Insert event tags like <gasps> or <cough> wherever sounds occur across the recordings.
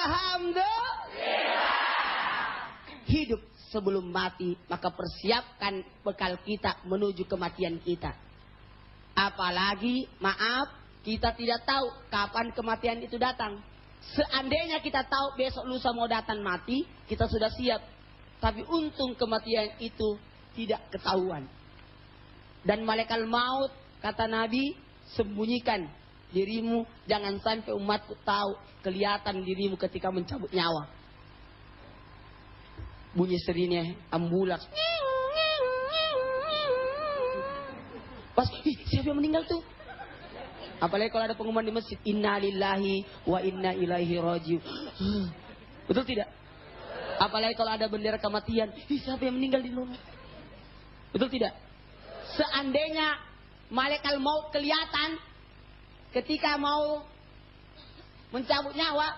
Alhamdulillah. Hidup sebelum mati, maka persiapkan bekal kita menuju kematian kita. Apalagi, maaf, kita tidak tahu kapan kematian itu datang. Seandainya kita tahu besok lusa mau datang mati, kita sudah siap. Tapi untung kematian itu tidak ketahuan. Dan malaikat maut, kata Nabi, sembunyikan dirimu, jangan sampai umatku tahu kelihatan dirimu ketika mencabut nyawa. Bunyi serinya ambulans. Pas, siapa yang meninggal tuh? Apalagi kalau ada pengumuman di masjid, innalillahi wa inna ilaihi rajiun. <gasps> Betul tidak? Apalagi kalau ada bendera kematian, siapa yang meninggal di sana? Betul tidak? Seandainya malaikat maut kelihatan ketika mau mencabut nyawa,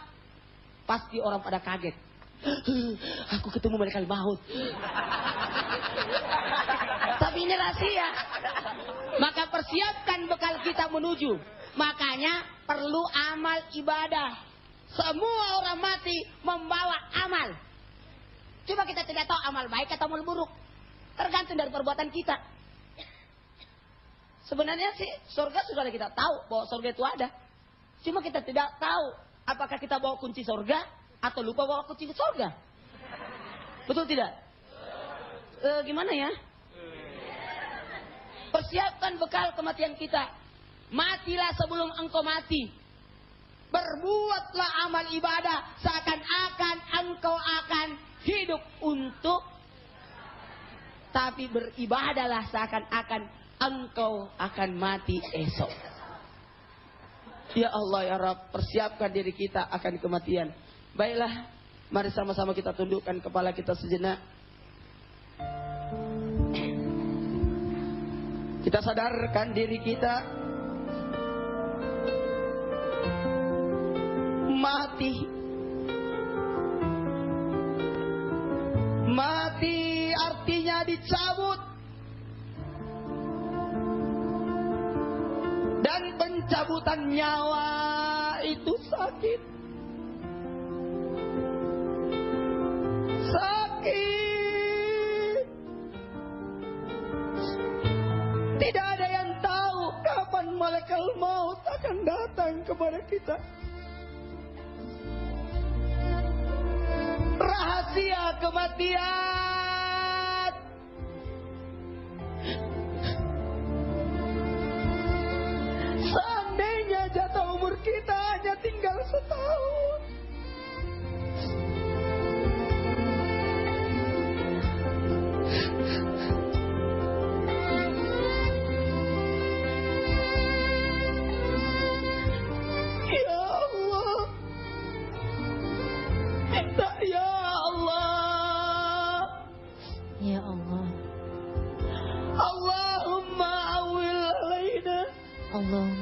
pasti orang pada kaget. <gasps> Aku ketemu malaikat maut. <laughs> Tapi ini rahasia. Maka persiapkan bekal kita menuju. Makanya perlu amal ibadah. Semua orang mati membawa amal. Cuma kita tidak tahu amal baik atau amal buruk. Tergantung dari perbuatan kita. Sebenarnya sih surga sudah kita tahu bahwa surga itu ada. Cuma kita tidak tahu apakah kita bawa kunci surga atau lupa bawa kunci surga. Betul tidak? E, gimana ya? Persiapkan bekal kematian kita. Matilah sebelum engkau mati. Berbuatlah amal ibadah seakan-akan engkau akan hidup untuk tapi beribadahlah seakan-akan engkau akan mati esok. Ya Allah ya Rabb, persiapkan diri kita akan kematian. Baiklah, mari sama-sama kita tundukkan kepala kita sejenak. Kita sadarkan diri kita mati. Mati Dan pencabutan nyawa itu sakit. Sakit. Tidak ada yang tahu kapan malaikat maut akan datang kepada kita. Rahasia kematian.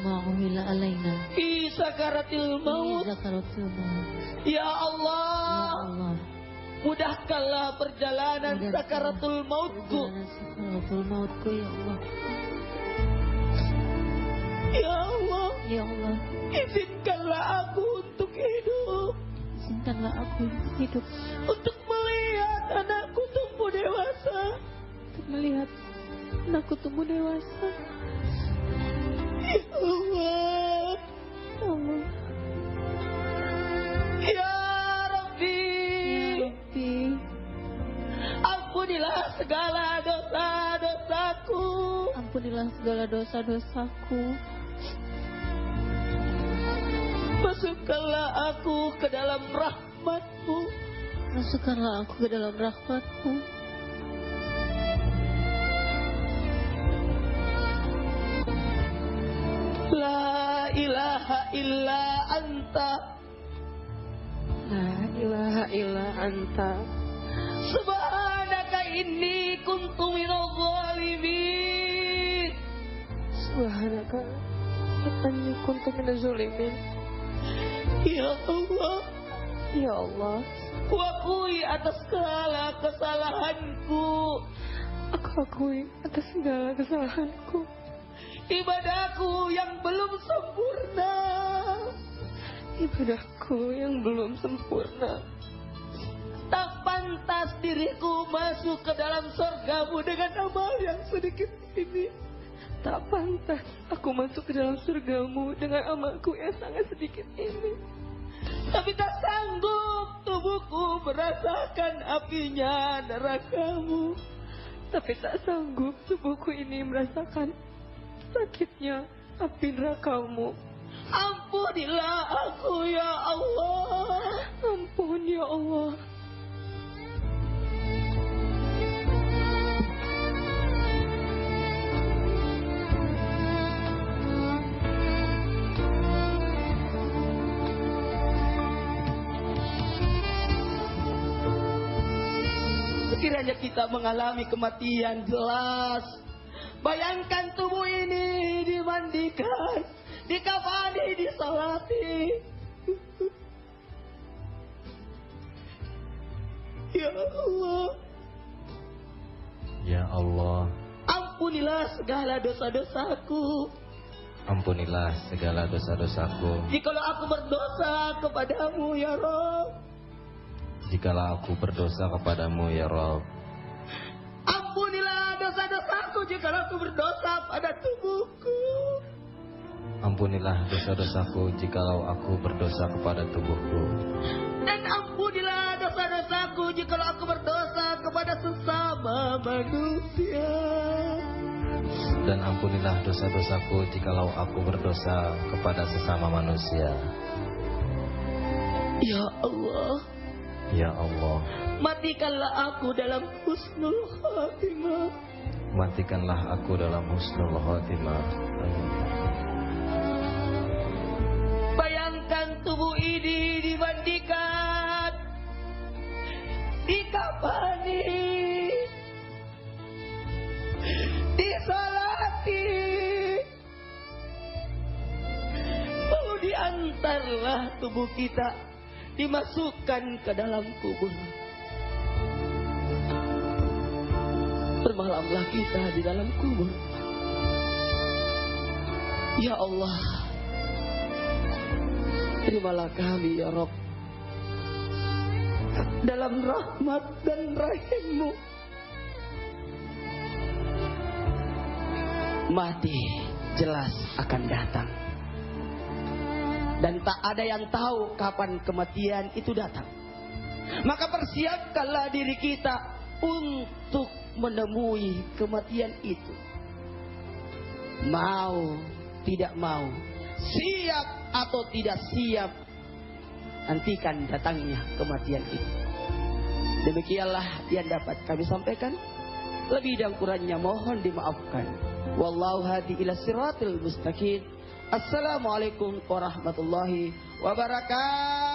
Allahumma awila alaina. Fi sakaratil maut. Zakaratul maut. Ya Ya Allah. Allah. Mudahkanlah perjalanan Mudahkan sakaratul mautku. Sakaratul mautku ya Allah. Ya Allah. Ya Allah. Izinkanlah aku untuk hidup. Izinkanlah aku hidup Untuk melihat anakku tumbuh dewasa. untuk melihat anakku tumbuh dewasa. Ya Rabbi. Ampunilah segala dosa-dosaku. Ampunilah segala dosa-dosaku. Masukkanlah aku ke dalam rahmatmu. Masukkanlah aku ke dalam rahmatmu. Illa anta. La ilaha illa anta. Subhanaka inni kuntu minal zalimin. Subhanaka. Anni kuntu minaz zalimin. Ya Allah, Ya Allah. wakui atas segala kesalahanku. Aku akui atas segala kesalahanku. Ibadahku yang belum sempurna. ibadahku yang belum sempurna. Tak pantas diriku masuk ke dalam surgamu dengan amal yang sedikit ini. Tak pantas aku masuk ke dalam surgamu dengan amalku yang sangat sedikit ini. Tapi tak sanggup tubuhku merasakan apinya nerakamu. Tapi tak sanggup tubuhku ini merasakan sakitnya api nerakamu. Ampunilah aku ya Allah. Ampun ya Allah. Sekiranya kita mengalami kematian jelas. Bayangkan tubuh ini dimandikan, dikafani, disalati. Ya Allah, Ya Allah, ampunilah segala dosa-dosaku. ampunilah segala dosa-dosaku. Jikalau aku berdosa kepadamu ya Rob, Jikalau aku berdosa kepadamu ya Rob, jikalau aku berdosa pada tubuhku. ampunilah dosa-dosaku jikalau aku berdosa kepada tubuhku. Dan ampunilah dosa-dosaku jikalau aku berdosa kepada sesama manusia. Dan ampunilah dosa-dosaku jikalau aku berdosa kepada sesama manusia. Ya Allah, Ya Allah, matikanlah aku dalam husnul khatimah. Matikanlah aku dalam husnul khotimah. Bayangkan tubuh ini dimandikan, dikapani, disalati, lalu diantarlah tubuh kita dimasukkan ke dalam kubur. Bermalamlah kita di dalam kubur. Ya Allah, terimalah kami ya Rob dalam rahmat dan rahimmu. Mati jelas akan datang. Dan tak ada yang tahu kapan kematian itu datang. Maka persiapkanlah diri kita untuk menemui kematian itu. Mau, tidak mau, siap atau tidak siap, nantikan datangnya kematian itu. Demikianlah yang dapat kami sampaikan. Lebih dan kurangnya mohon dimaafkan. Wallahu hadi ila siratil mustaqim. Assalamualaikum warahmatullahi wabarakatuh.